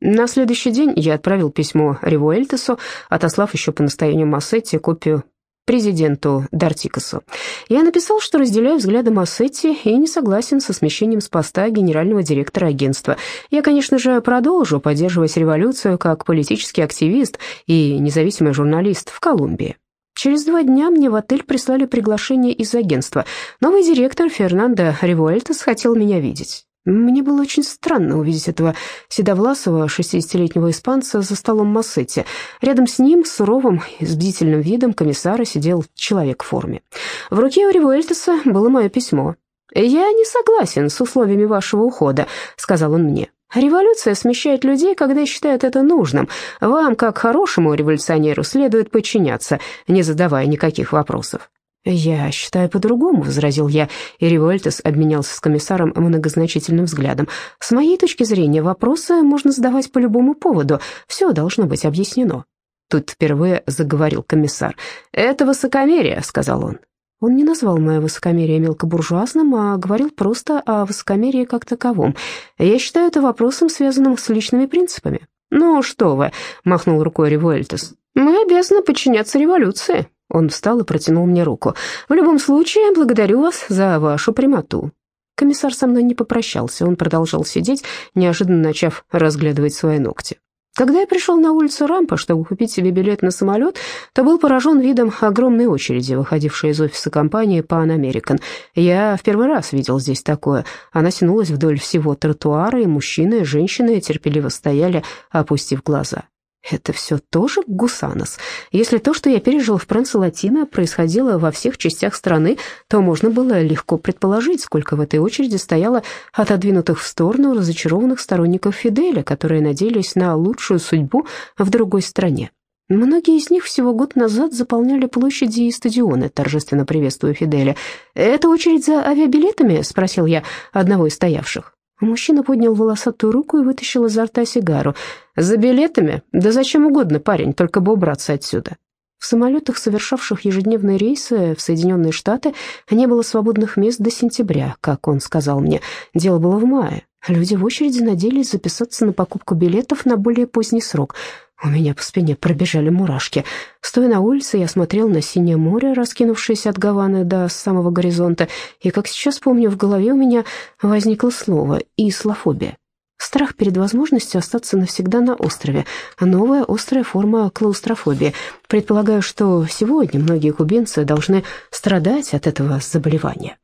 На следующий день я отправил письмо Ривуэльтесу, отослав еще по настоянию Массетти копию президенту Дартикасу. Я написал, что разделяю взгляды Массетти и не согласен со смещением с поста генерального директора агентства. Я, конечно же, продолжу поддерживать революцию как политический активист и независимый журналист в Колумбии. Через два дня мне в отель прислали приглашение из агентства. Новый директор Фернандо Ривуэльтес хотел меня видеть. Мне было очень странно увидеть этого седовласого 60-летнего испанца за столом Массетти. Рядом с ним, суровым и с бдительным видом комиссара, сидел человек в форме. В руке у Ривуэльтеса было мое письмо. «Я не согласен с условиями вашего ухода», — сказал он мне. «Революция смещает людей, когда считает это нужным. Вам, как хорошему революционеру, следует подчиняться, не задавая никаких вопросов. «Я считаю по-другому», — возразил я, и Револьтес обменялся с комиссаром многозначительным взглядом. «С моей точки зрения, вопросы можно задавать по любому поводу, все должно быть объяснено». Тут впервые заговорил комиссар. «Это высокомерие», — сказал он. Он не назвал мое высокомерие мелкобуржуазным, а говорил просто о высокомерии как таковом. Я считаю это вопросом, связанным с личными принципами. «Ну что вы», — махнул рукой Револьтес, — «мы обязаны подчиняться революции». Он встал и протянул мне руку. «В любом случае, благодарю вас за вашу прямоту». Комиссар со мной не попрощался, он продолжал сидеть, неожиданно начав разглядывать свои ногти. Когда я пришел на улицу Рампа, чтобы купить себе билет на самолет, то был поражен видом огромной очереди, выходившей из офиса компании Pan American. Я в первый раз видел здесь такое. Она тянулась вдоль всего тротуара, и мужчины и женщины терпеливо стояли, опустив глаза. Это все тоже гусанос. Если то, что я пережил в Пренсо-Латино, происходило во всех частях страны, то можно было легко предположить, сколько в этой очереди стояло отодвинутых в сторону разочарованных сторонников Фиделя, которые надеялись на лучшую судьбу в другой стране. Многие из них всего год назад заполняли площади и стадионы, торжественно приветствуя Фиделя. «Это очередь за авиабилетами?» — спросил я одного из стоявших. Мужчина поднял волосатую руку и вытащил изо рта сигару. «За билетами? Да зачем угодно, парень, только бы убраться отсюда». В самолетах, совершавших ежедневные рейсы в Соединенные Штаты, не было свободных мест до сентября, как он сказал мне. Дело было в мае. Люди в очереди надеялись записаться на покупку билетов на более поздний срок. У меня по спине пробежали мурашки. Стоя на улице, я смотрел на синее море, раскинувшееся от Гаваны до самого горизонта, и, как сейчас помню, в голове у меня возникло слово «ислофобия». Страх перед возможностью остаться навсегда на острове, новая острая форма клаустрофобии. Предполагаю, что сегодня многие кубинцы должны страдать от этого заболевания.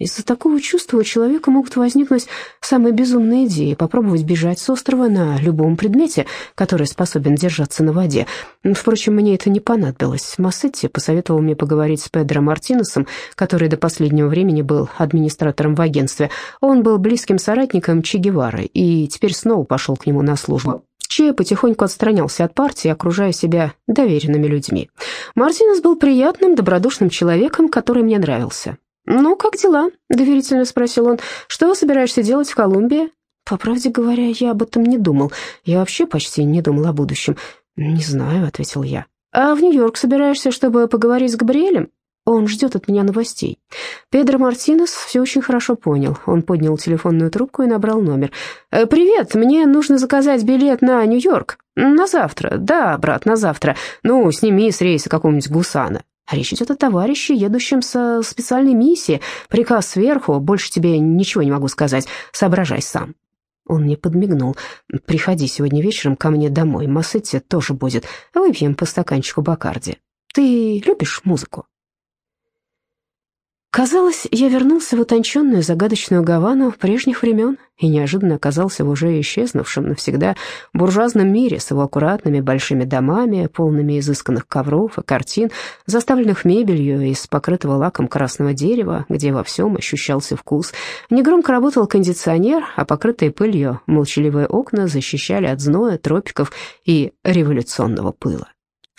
Из-за такого чувства у человека могут возникнуть самые безумные идеи, попробовать бежать с острова на любом предмете, который способен держаться на воде. Впрочем, мне это не понадобилось. Массетти посоветовал мне поговорить с Педро Мартинесом, который до последнего времени был администратором в агентстве. Он был близким соратником Че Гевары и теперь снова пошел к нему на службу. Че потихоньку отстранялся от партии, окружая себя доверенными людьми. Мартинес был приятным, добродушным человеком, который мне нравился. «Ну, как дела?» — доверительно спросил он. «Что собираешься делать в Колумбии?» «По правде говоря, я об этом не думал. Я вообще почти не думал о будущем». «Не знаю», — ответил я. «А в Нью-Йорк собираешься, чтобы поговорить с Габриэлем?» Он ждет от меня новостей. Педро Мартинес все очень хорошо понял. Он поднял телефонную трубку и набрал номер. «Э, «Привет, мне нужно заказать билет на Нью-Йорк. На завтра. Да, брат, на завтра. Ну, сними с рейса какого-нибудь гусана. Речь идет о товарище, едущем со специальной миссией. Приказ сверху, больше тебе ничего не могу сказать. Соображай сам». Он мне подмигнул. «Приходи сегодня вечером ко мне домой. Массетти тоже будет. Выпьем по стаканчику Бакарди. Ты любишь музыку?» Казалось, я вернулся в утонченную загадочную Гавану прежних времен и неожиданно оказался в уже исчезнувшем навсегда буржуазном мире с его аккуратными большими домами, полными изысканных ковров и картин, заставленных мебелью из покрытого лаком красного дерева, где во всем ощущался вкус. Негромко работал кондиционер, а покрытые пылью молчаливые окна защищали от зноя, тропиков и революционного пыла.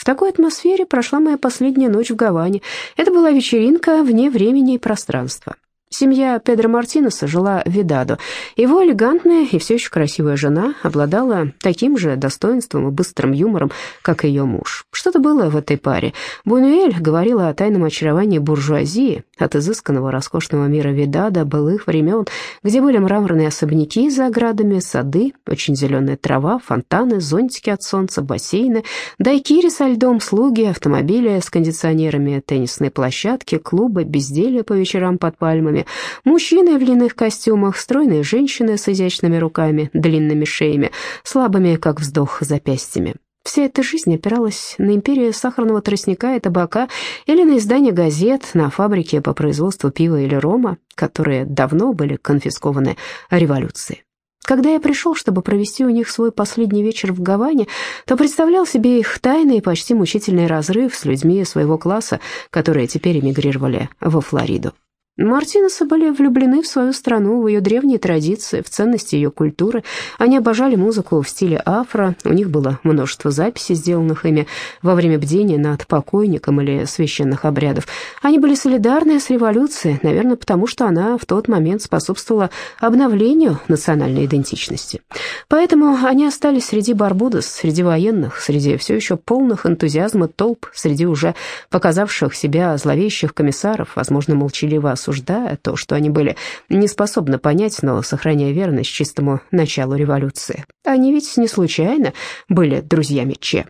В такой атмосфере прошла моя последняя ночь в Гаване. Это была вечеринка вне времени и пространства. Семья Педро Мартинеса жила в Видадо. Его элегантная и все еще красивая жена обладала таким же достоинством и быстрым юмором, как и ее муж. Что-то было в этой паре. Бунуэль говорила о тайном очаровании буржуазии, от изысканного роскошного мира Видада былых времен, где были мраморные особняки за оградами, сады, очень зеленая трава, фонтаны, зонтики от солнца, бассейны, дайкири со льдом, слуги, автомобили с кондиционерами, теннисные площадки, клубы, безделье по вечерам под пальмами, Мужчины в длинных костюмах, стройные женщины с изящными руками, длинными шеями, слабыми, как вздох, запястьями. Вся эта жизнь опиралась на империю сахарного тростника и табака или на издание газет, на фабрики по производству пива или рома, которые давно были конфискованы революцией. Когда я пришел, чтобы провести у них свой последний вечер в Гаване, то представлял себе их тайный и почти мучительный разрыв с людьми своего класса, которые теперь эмигрировали во Флориду. Мартинесы были влюблены в свою страну, в ее древние традиции, в ценности ее культуры. Они обожали музыку в стиле афро, у них было множество записей, сделанных ими во время бдения над покойником или священных обрядов. Они были солидарны с революцией, наверное, потому что она в тот момент способствовала обновлению национальной идентичности. Поэтому они остались среди Барбудос, среди военных, среди все еще полных энтузиазма толп, среди уже показавших себя зловещих комиссаров, возможно, молчаливо осуждая то, что они были не способны понять, но сохраняя верность чистому началу революции. Они ведь не случайно были друзьями Че.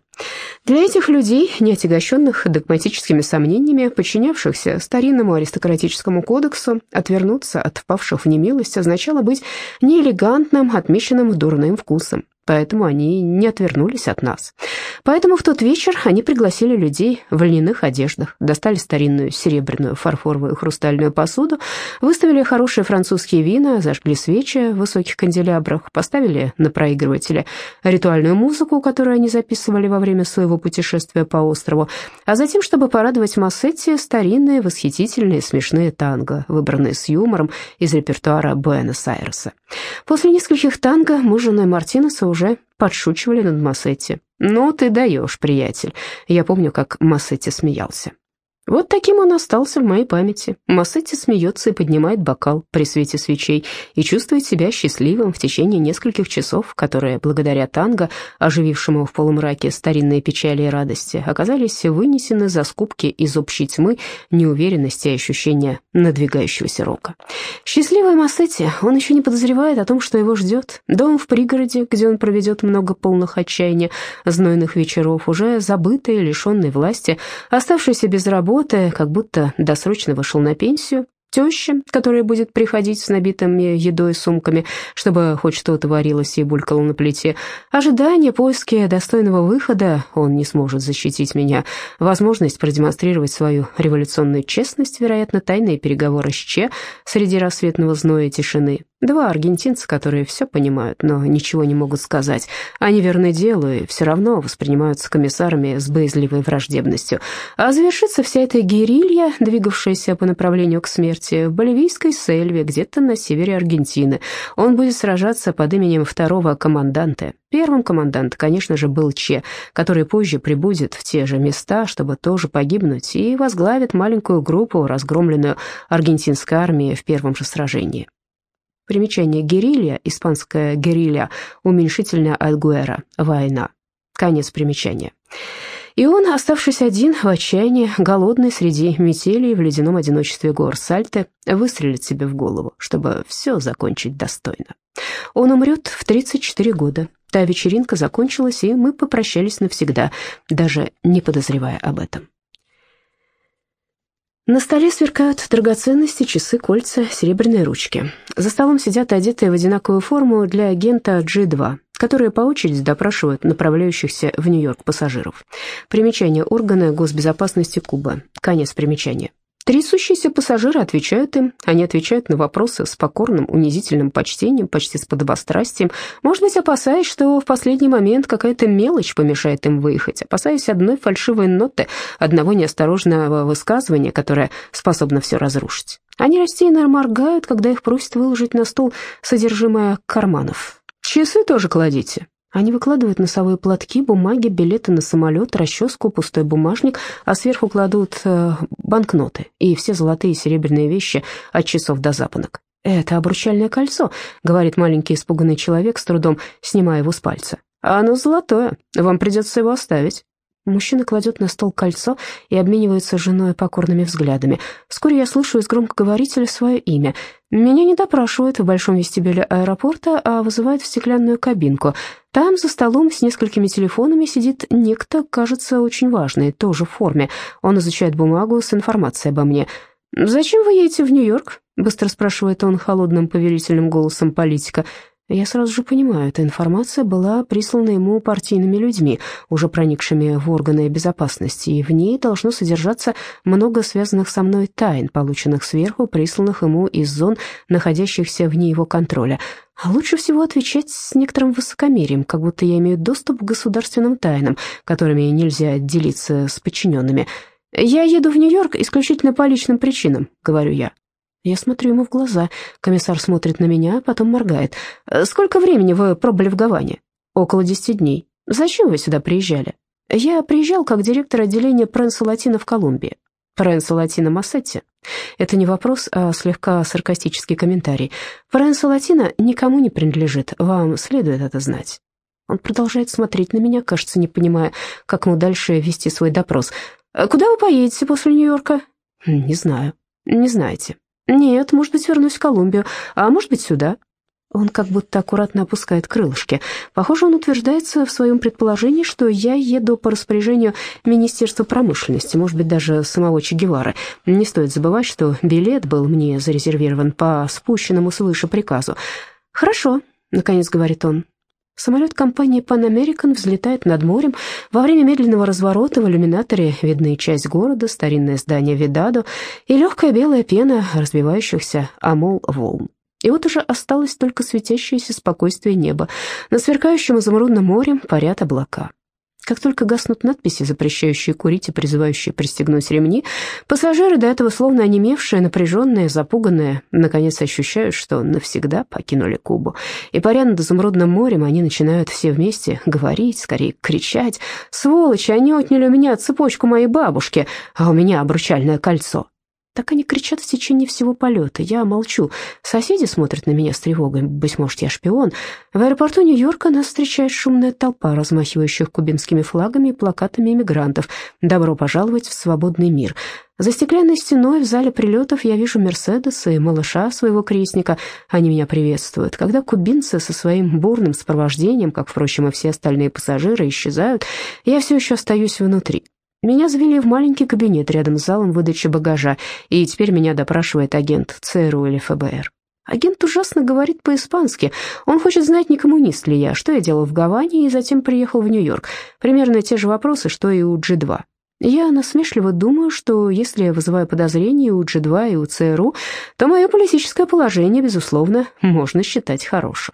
Для этих людей, не отягощенных догматическими сомнениями, подчинявшихся старинному аристократическому кодексу, отвернуться от впавших в немилость означало быть неэлегантным, отмеченным дурным вкусом поэтому они не отвернулись от нас. Поэтому в тот вечер они пригласили людей в льняных одеждах, достали старинную серебряную, фарфоровую, хрустальную посуду, выставили хорошие французские вина, зажгли свечи в высоких канделябрах, поставили на проигрывателе ритуальную музыку, которую они записывали во время своего путешествия по острову, а затем, чтобы порадовать Массетти, старинные, восхитительные, смешные танго, выбранные с юмором из репертуара Буэнос-Айреса. После нескольких танго мы с женой Мартинеса уже подшучивали над Массетти. «Ну, ты даешь, приятель». Я помню, как Массетти смеялся. Вот таким он остался в моей памяти. Массетти смеется и поднимает бокал при свете свечей и чувствует себя счастливым в течение нескольких часов, которые, благодаря танго, оживившему в полумраке старинные печали и радости, оказались вынесены за скобки из общей тьмы неуверенности и ощущения надвигающегося рока. Счастливый Массетти, он еще не подозревает о том, что его ждет. Дом в пригороде, где он проведет много полных отчаяния, знойных вечеров, уже забытый, лишенный власти, оставшийся без работы, работы, как будто досрочно вышел на пенсию, теща, которая будет приходить с набитыми едой сумками, чтобы хоть что-то варилось и булькало на плите. Ожидание, поиски достойного выхода, он не сможет защитить меня. Возможность продемонстрировать свою революционную честность, вероятно, тайные переговоры с Че среди рассветного зноя и тишины. Два аргентинца, которые все понимают, но ничего не могут сказать. Они верны делу и все равно воспринимаются комиссарами с боязливой враждебностью. А завершится вся эта герилья, двигавшаяся по направлению к смерти, в боливийской сельве, где-то на севере Аргентины. Он будет сражаться под именем второго команданта. Первым командант, конечно же, был Че, который позже прибудет в те же места, чтобы тоже погибнуть, и возглавит маленькую группу, разгромленную аргентинской армией в первом же сражении. Примечание герилья, испанская герилья, уменьшительное от гуэра, война. Конец примечания. И он, оставшись один в отчаянии, голодный среди метелей в ледяном одиночестве гор Сальте, выстрелит себе в голову, чтобы все закончить достойно. Он умрет в 34 года. Та вечеринка закончилась, и мы попрощались навсегда, даже не подозревая об этом. На столе сверкают драгоценности, часы, кольца, серебряные ручки. За столом сидят одетые в одинаковую форму для агента G2, которые по очереди допрашивают направляющихся в Нью-Йорк пассажиров. Примечание органа госбезопасности Кубы. Конец примечания. Трясущиеся пассажиры отвечают им, они отвечают на вопросы с покорным, унизительным почтением, почти с подобострастием, может быть, опасаясь, что в последний момент какая-то мелочь помешает им выехать, опасаясь одной фальшивой ноты, одного неосторожного высказывания, которое способно все разрушить. Они рассеянно моргают, когда их просят выложить на стол содержимое карманов. «Часы тоже кладите», Они выкладывают носовые платки, бумаги, билеты на самолет, расческу, пустой бумажник, а сверху кладут э, банкноты и все золотые и серебряные вещи от часов до запонок. «Это обручальное кольцо», — говорит маленький испуганный человек, с трудом снимая его с пальца. «Оно золотое, вам придется его оставить». Мужчина кладет на стол кольцо и обменивается с женой покорными взглядами. Вскоре я слышу из громкоговорителя свое имя. Меня не допрашивают в большом вестибюле аэропорта, а вызывают в стеклянную кабинку. Там за столом с несколькими телефонами сидит некто, кажется, очень важный, тоже в форме. Он изучает бумагу с информацией обо мне. «Зачем вы едете в Нью-Йорк?» — быстро спрашивает он холодным повелительным голосом политика. Я сразу же понимаю, эта информация была прислана ему партийными людьми, уже проникшими в органы безопасности, и в ней должно содержаться много связанных со мной тайн, полученных сверху, присланных ему из зон, находящихся вне его контроля. А лучше всего отвечать с некоторым высокомерием, как будто я имею доступ к государственным тайнам, которыми нельзя делиться с подчиненными. «Я еду в Нью-Йорк исключительно по личным причинам», — говорю я. Я смотрю ему в глаза. Комиссар смотрит на меня, потом моргает. «Сколько времени вы пробыли в Гаване?» «Около десяти дней. Зачем вы сюда приезжали?» «Я приезжал как директор отделения Пренса Латина в Колумбии». Пренса Латина Массетти? Это не вопрос, а слегка саркастический комментарий. Пренса Латина никому не принадлежит, вам следует это знать. Он продолжает смотреть на меня, кажется, не понимая, как ему дальше вести свой допрос. «Куда вы поедете после Нью-Йорка?» «Не знаю». «Не знаете». «Нет, может быть, вернусь в Колумбию, а может быть, сюда». Он как будто аккуратно опускает крылышки. Похоже, он утверждается в своем предположении, что я еду по распоряжению Министерства промышленности, может быть, даже самого Че. Не стоит забывать, что билет был мне зарезервирован по спущенному свыше приказу. «Хорошо», — наконец говорит он, Самолет компании Pan American взлетает над морем. Во время медленного разворота в иллюминаторе видны часть города, старинное здание Видадо и легкая белая пена разбивающихся амол волн. И вот уже осталось только светящееся спокойствие неба. Над сверкающим изумрудным морем парят облака. Как только гаснут надписи, запрещающие курить и призывающие пристегнуть ремни, пассажиры, до этого словно онемевшие, напряженные, запуганные, наконец ощущают, что навсегда покинули Кубу. И паря над изумрудным морем, они начинают все вместе говорить, скорее кричать «Сволочи, они отняли у меня цепочку моей бабушки, а у меня обручальное кольцо». Так они кричат в течение всего полета. Я молчу. Соседи смотрят на меня с тревогой. Быть может, я шпион. В аэропорту Нью-Йорка нас встречает шумная толпа, размахивающих кубинскими флагами и плакатами иммигрантов. «Добро пожаловать в свободный мир». За стеклянной стеной в зале прилетов я вижу Мерседес и малыша своего крестника. Они меня приветствуют. Когда кубинцы со своим бурным сопровождением, как, впрочем, и все остальные пассажиры, исчезают, я все еще остаюсь внутри. Меня завели в маленький кабинет рядом с залом выдачи багажа, и теперь меня допрашивает агент ЦРУ или ФБР. Агент ужасно говорит по-испански. Он хочет знать, не коммунист ли я, что я делал в Гаване, и затем приехал в Нью-Йорк. Примерно те же вопросы, что и у G2. Я насмешливо думаю, что если я вызываю подозрения у G2 и у ЦРУ, то мое политическое положение, безусловно, можно считать хорошим.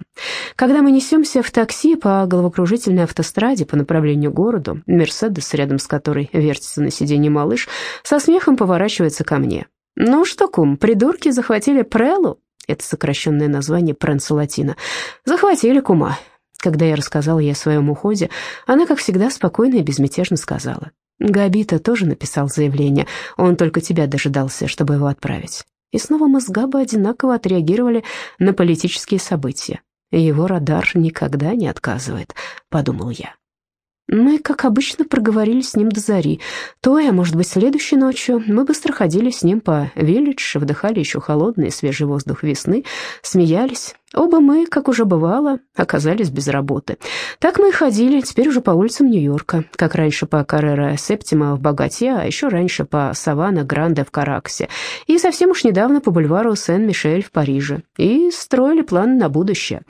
Когда мы несемся в такси по головокружительной автостраде по направлению к городу, Мерседес, рядом с которой вертится на сиденье малыш, со смехом поворачивается ко мне. «Ну что, кум, придурки захватили Прелу?» Это сокращенное название Пренса Латина. «Захватили кума». Когда я рассказала ей о своем уходе, она, как всегда, спокойно и безмятежно сказала. Габита тоже написал заявление, он только тебя дожидался, чтобы его отправить. И снова мы с Габой одинаково отреагировали на политические события. Его радар никогда не отказывает, подумал я. Мы, как обычно, проговорили с ним до зари. Той, а может быть, следующей ночью мы быстро ходили с ним по Виллидж, вдыхали еще холодный свежий воздух весны, смеялись. Оба мы, как уже бывало, оказались без работы. Так мы и ходили, теперь уже по улицам Нью-Йорка, как раньше по Каррера Септима в Богате, а еще раньше по Савана Гранде в Караксе, и совсем уж недавно по бульвару Сен-Мишель в Париже, и строили планы на будущее.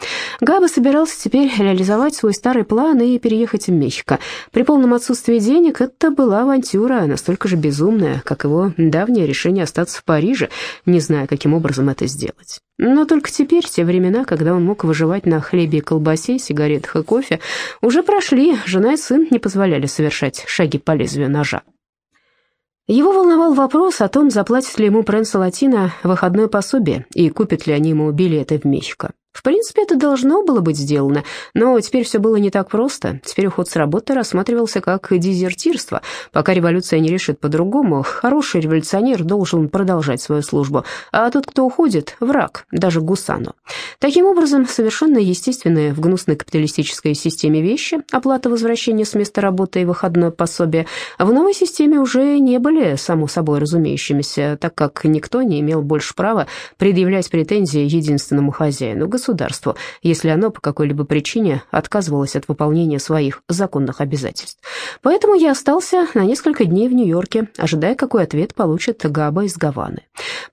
Габа собирался теперь реализовать свой старый план и переехать в Мехико. При полном отсутствии денег это была авантюра, настолько же безумная, как его давнее решение остаться в Париже, не зная, каким образом это сделать. Но только теперь, те времена, когда он мог выживать на хлебе и колбасе, сигаретах и кофе, уже прошли, жена и сын не позволяли совершать шаги по лезвию ножа. Его волновал вопрос о том, заплатит ли ему Пренса Латина выходное пособие и купят ли они ему билеты в Мехико. В принципе, это должно было быть сделано, но теперь все было не так просто. Теперь уход с работы рассматривался как дезертирство. Пока революция не решит по-другому, хороший революционер должен продолжать свою службу, а тот, кто уходит, враг, даже гусану. Таким образом, совершенно естественные в гнусной капиталистической системе вещи, оплата возвращения с места работы и выходное пособие, в новой системе уже не были само собой разумеющимися, так как никто не имел больше права предъявлять претензии единственному хозяину – государству если оно по какой-либо причине отказывалось от выполнения своих законных обязательств. Поэтому я остался на несколько дней в Нью-Йорке, ожидая, какой ответ получит Габа из Гаваны.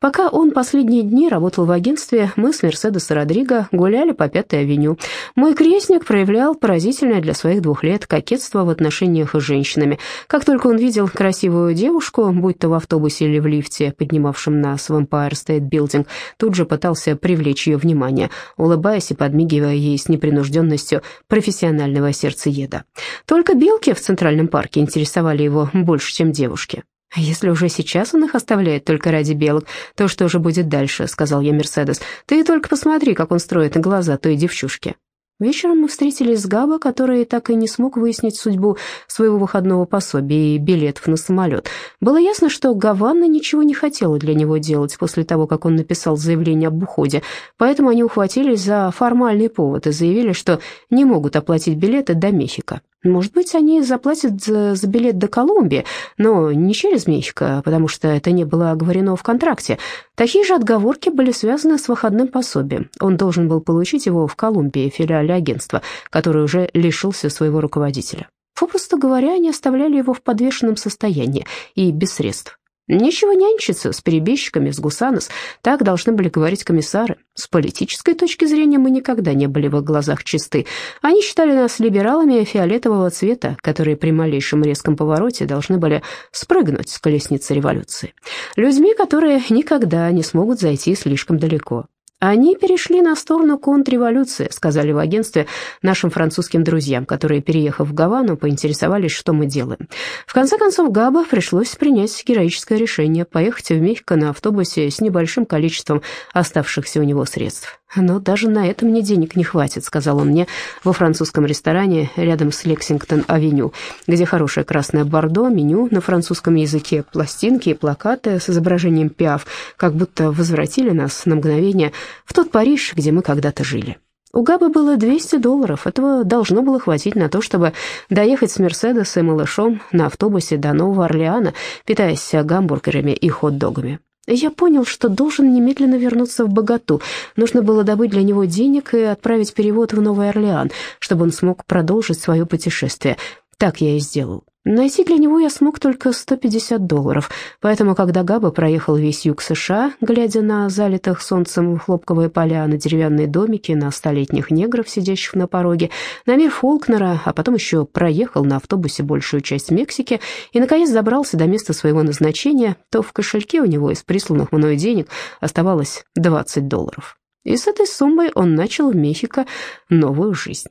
Пока он последние дни работал в агентстве, мы с Мерседес и Родриго гуляли по Пятой авеню. Мой крестник проявлял поразительное для своих двух лет кокетство в отношениях с женщинами. Как только он видел красивую девушку, будь то в автобусе или в лифте, поднимавшем нас в Empire State Building, тут же пытался привлечь ее внимание улыбаясь и подмигивая ей с непринужденностью профессионального сердцееда. Только белки в Центральном парке интересовали его больше, чем девушки. «Если уже сейчас он их оставляет только ради белок, то что же будет дальше?» — сказал я Мерседес. «Ты только посмотри, как он строит глаза той девчушке». Вечером мы встретились с Габа, который так и не смог выяснить судьбу своего выходного пособия и билетов на самолет. Было ясно, что Гаванна ничего не хотела для него делать после того, как он написал заявление об уходе, поэтому они ухватились за формальный повод и заявили, что не могут оплатить билеты до Мехико. Может быть, они заплатят за, за билет до Колумбии, но не через Мехико, потому что это не было оговорено в контракте. Такие же отговорки были связаны с выходным пособием. Он должен был получить его в Колумбии, филиале агентства, который уже лишился своего руководителя. Попросту говоря, они оставляли его в подвешенном состоянии и без средств. Нечего нянчиться с перебежчиками, с гусанос, так должны были говорить комиссары. С политической точки зрения мы никогда не были в их глазах чисты. Они считали нас либералами фиолетового цвета, которые при малейшем резком повороте должны были спрыгнуть с колесницы революции. Людьми, которые никогда не смогут зайти слишком далеко. «Они перешли на сторону контрреволюции», — сказали в агентстве нашим французским друзьям, которые, переехав в Гавану, поинтересовались, что мы делаем. В конце концов, Габа пришлось принять героическое решение поехать в Мехико на автобусе с небольшим количеством оставшихся у него средств. «Но даже на это мне денег не хватит», — сказал он мне во французском ресторане рядом с Лексингтон-авеню, где хорошее красное бордо, меню на французском языке, пластинки и плакаты с изображением пиаф, как будто возвратили нас на мгновение в тот Париж, где мы когда-то жили. У Габы было 200 долларов, этого должно было хватить на то, чтобы доехать с Мерседес и малышом на автобусе до Нового Орлеана, питаясь гамбургерами и хот-догами. Я понял, что должен немедленно вернуться в Богату. Нужно было добыть для него денег и отправить перевод в Новый Орлеан, чтобы он смог продолжить свое путешествие. Так я и сделал. Найти для него я смог только 150 долларов, поэтому, когда Габа проехал весь юг США, глядя на залитых солнцем хлопковые поля, на деревянные домики, на столетних негров, сидящих на пороге, на мир Фолкнера, а потом еще проехал на автобусе большую часть Мексики и, наконец, добрался до места своего назначения, то в кошельке у него из присланных мною денег оставалось 20 долларов. И с этой суммой он начал в Мехико новую жизнь.